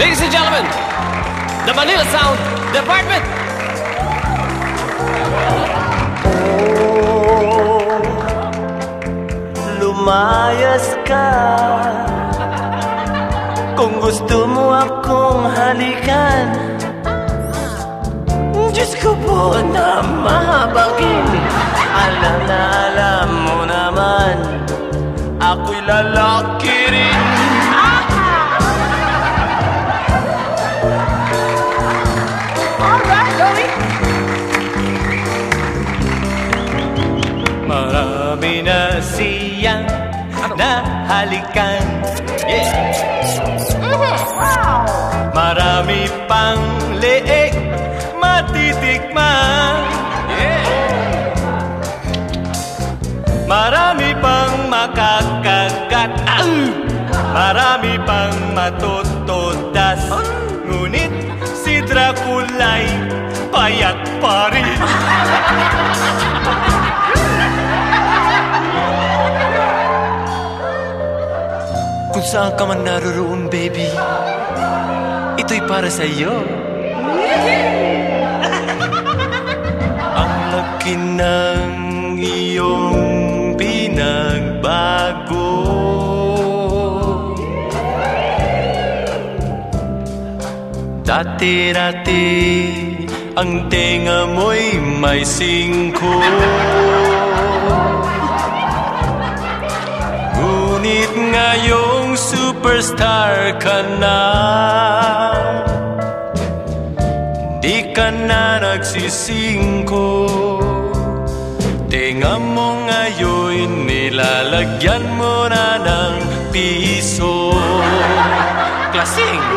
Ladies and gentlemen, the Manila Sound Department. Lumayas ka. Kung gusto mo akong halikan Diyos ko po na mahabagin. Alam na alam mo naman Ako'y lalaki rin Marami na siyang nahalikan. Yeah. Marami pang leeg matitikman. Yeah. Marami pang makakagat! Marami pang matutudas Ngunit payat pa rin Kung saan ka man naroon, baby Ito'y para sa iyo Ang laki ng iyong pinagbago. Dati-dati ang tenga mo'y may singko Ngunit ngayong superstar ka na Di ka na nagsisingko Tenga mo ngayon nilalagyan mo na ng piso Klaseng!